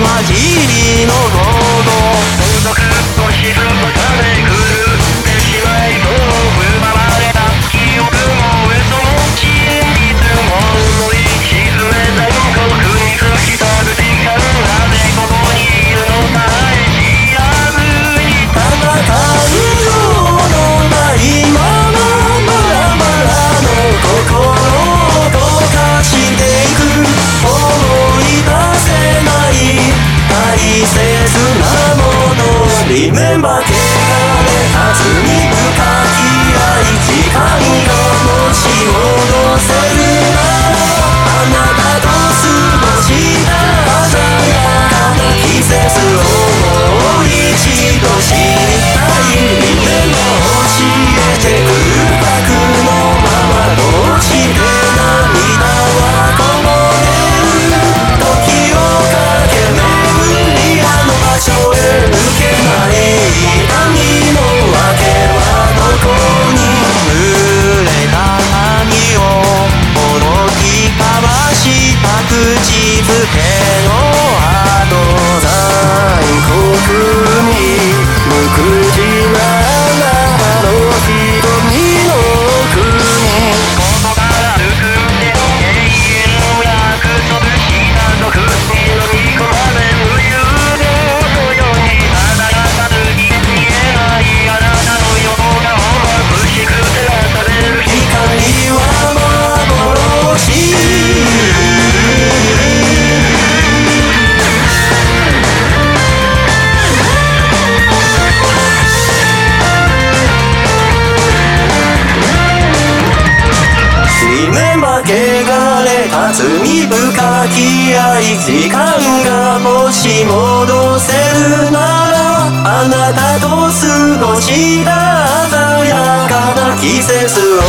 息混じりの午後孤季なものリメンバー汚れはずに向かい合い罪深き愛時間がもし戻せるならあなたと過ごした鮮やかな季節を。